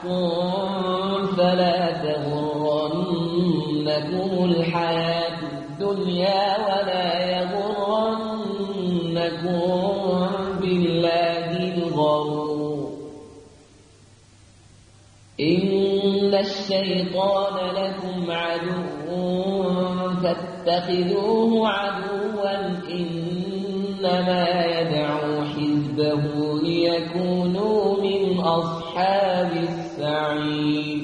حق فلا تغرنكم الحياة الدنيا ولا يغرنكم بالله الغرور إن الشيطان لكم عدو فاتخذوه عدوا إنما يدعو حزبه ليكونوا أصحاب السعير.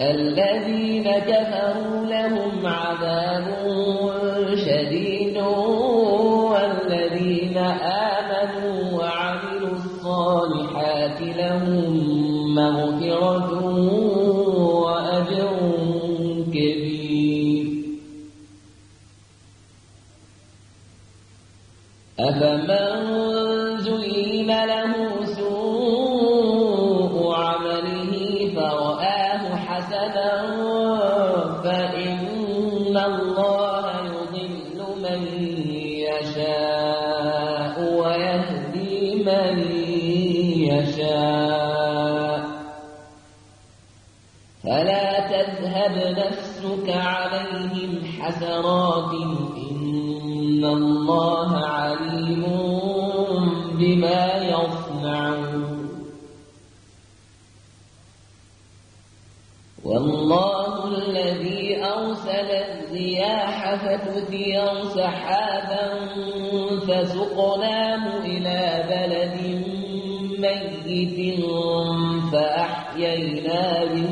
الذين كفروا لهم عذاب شديد والذين آمنوا وعملوا الصالحات لهم مغفرة وأجر كبير. أفمن عليهم حسرات إن الله عليم بما يصنعون. والله الذي أرسل الرياح فتثير سحابا فسقناه إلى بلد ميت فأحيينا به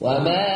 وما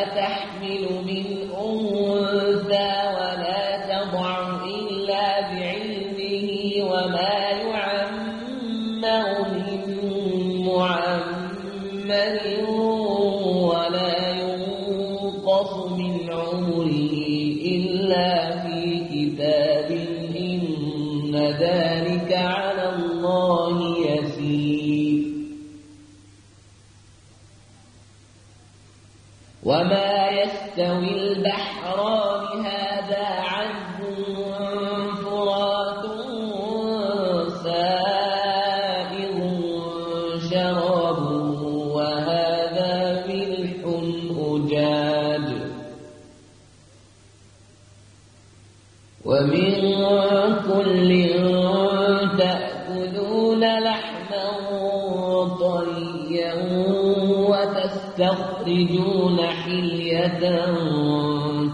وتستخرجون حلية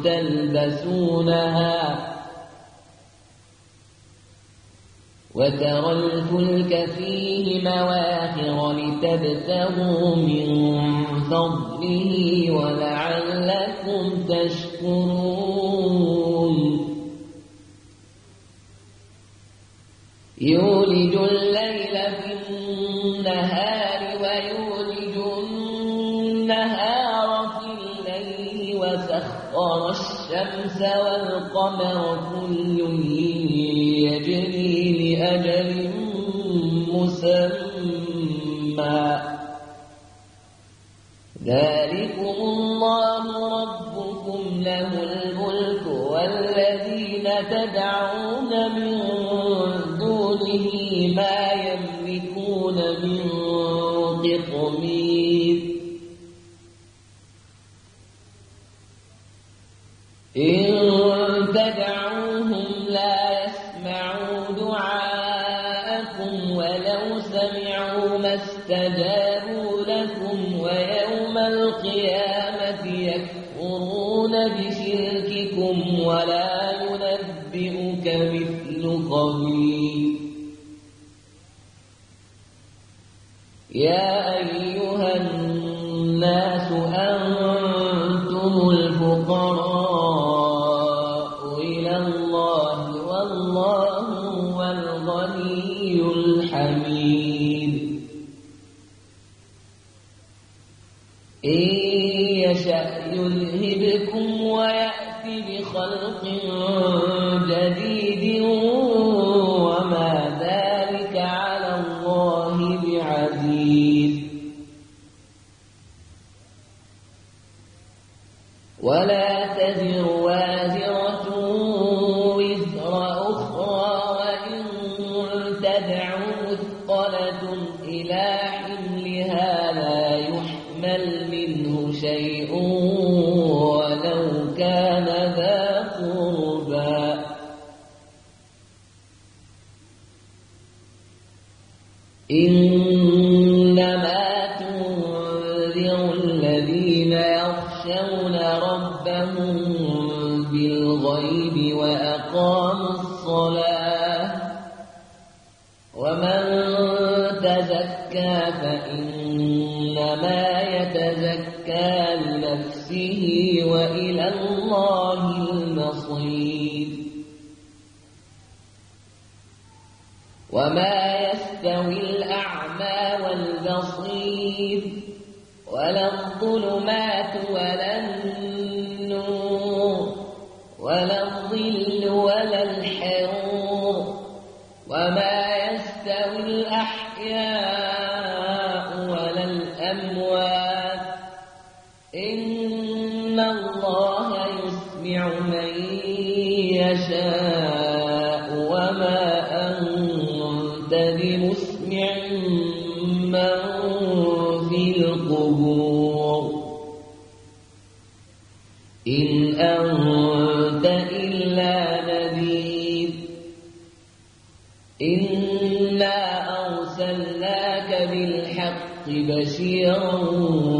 تلبسونها وترى الفلك فيه مواخر لتبتغوا من فضله ولعلكم تشكرون. يولج الشمس والقمر كل إن يشأ يذهبكم ويأتي بخلق جديد كان ذا قربى. إنما تنذر الذين يخشون ربهم بالغيب وأقاموا الصلاة ومن تزكى فإنما يتزكى لنفسه وإلى وما يستوي الأعمى والبصير ولا الظلمات ولا النور ولا الظل إن أنت إلا نذير. إنا أرسلناك بالحق بشيرا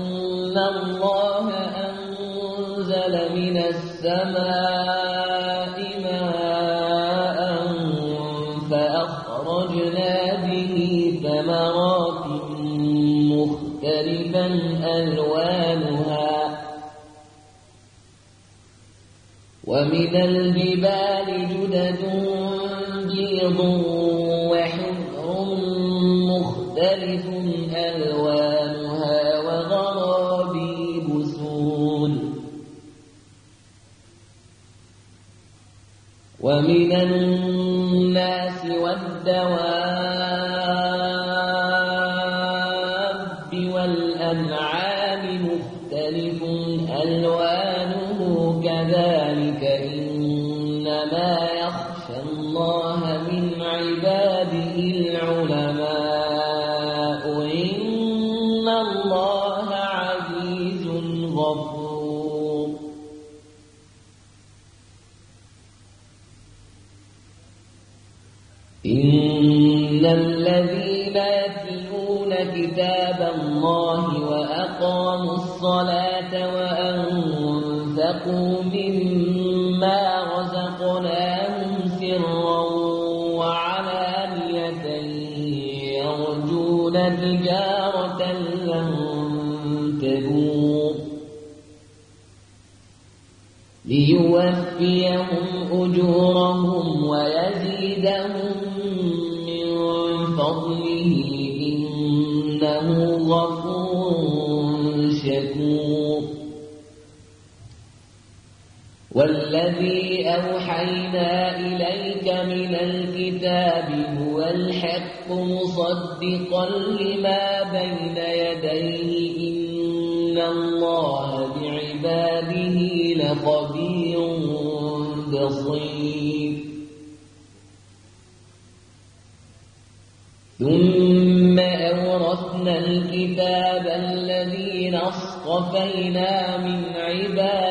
الله أنزل من السماء ماء فأخرجنا به ثمرات مختلفا ألوانها ومن الجبال جدد بيض ألوانه كذلك إنما يخشى الله من عباده العلماء. يرجون تجارة تبور ليوفيهم أجورهم ويزيدهم والذي أوحينا إليك من الكتاب هو الحق مصدقا لما بين يديه. إن الله بعباده لخبير بصير. ثم أورثنا الكتاب الذين اصطفينا من عبادنا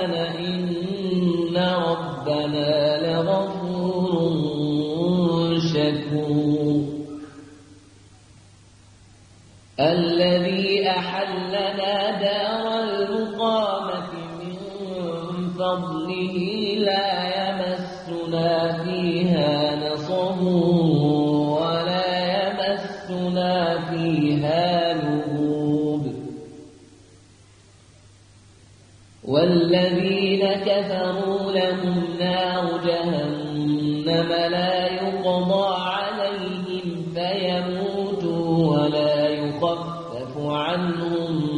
الحزن إن ربنا لغفور شكور. الذي أحلنا دار المقامة من فضله لا عنهم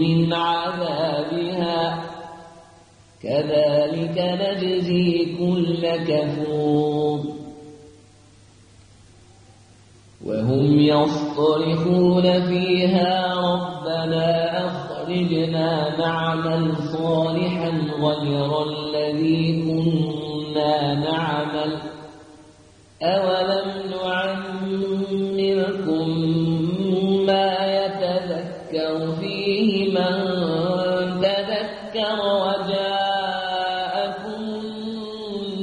من عذابها. كذلك نجزي كل كفور. وهم يصطرخون فيها ربنا أخرجنا نعمل صالحا غير الذي كنا نعمل. أولم نعمركم من تذكر وجاءكم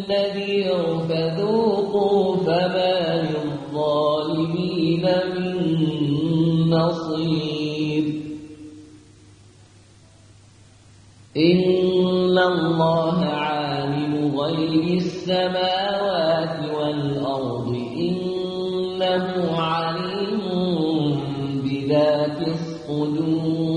النذير فذوقوا فما للظالمين من نصير إن الله عالم غيب السماوات والأرض إنه عليم بذات الصدور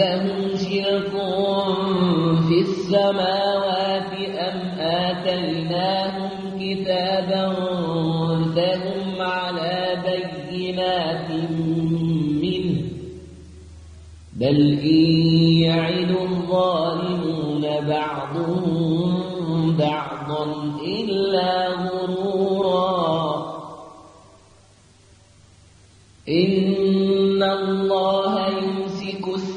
أم لهم شرك في السماوات أم آتيناهم كتابا فهم على بينات بل إن يعد الظالمون بعضهم بعضا إلا غرورا. إن الله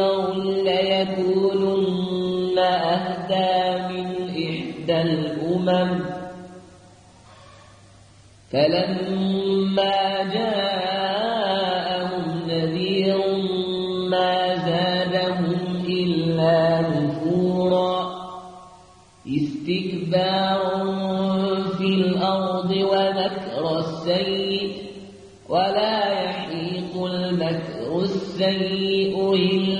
نذير ليكونن أهدى من إحدى الأمم. فلما جاءهم نذير ما زادهم إلا نفورا. استكبارا في الأرض ومكر السيء. ولا يحيق المكر السيء إلا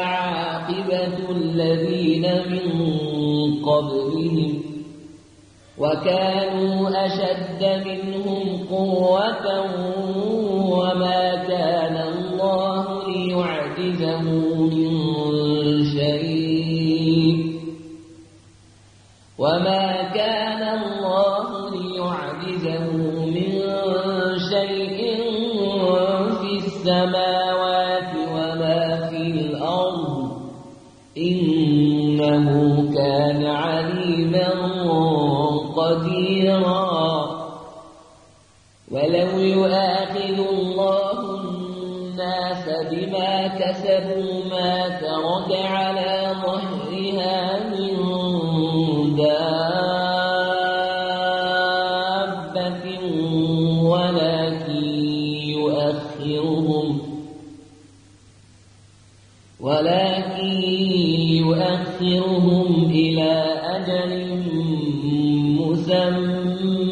قبلهم وكانوا أشد منهم قوة ظهرها من دابة ولكن يؤخرهم ولكن يؤخرهم إلى أجل مسمى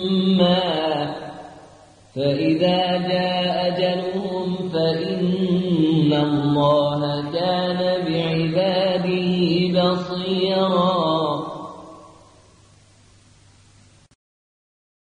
فإذا جاء أجلهم فإن الله كان بعباده بصيراً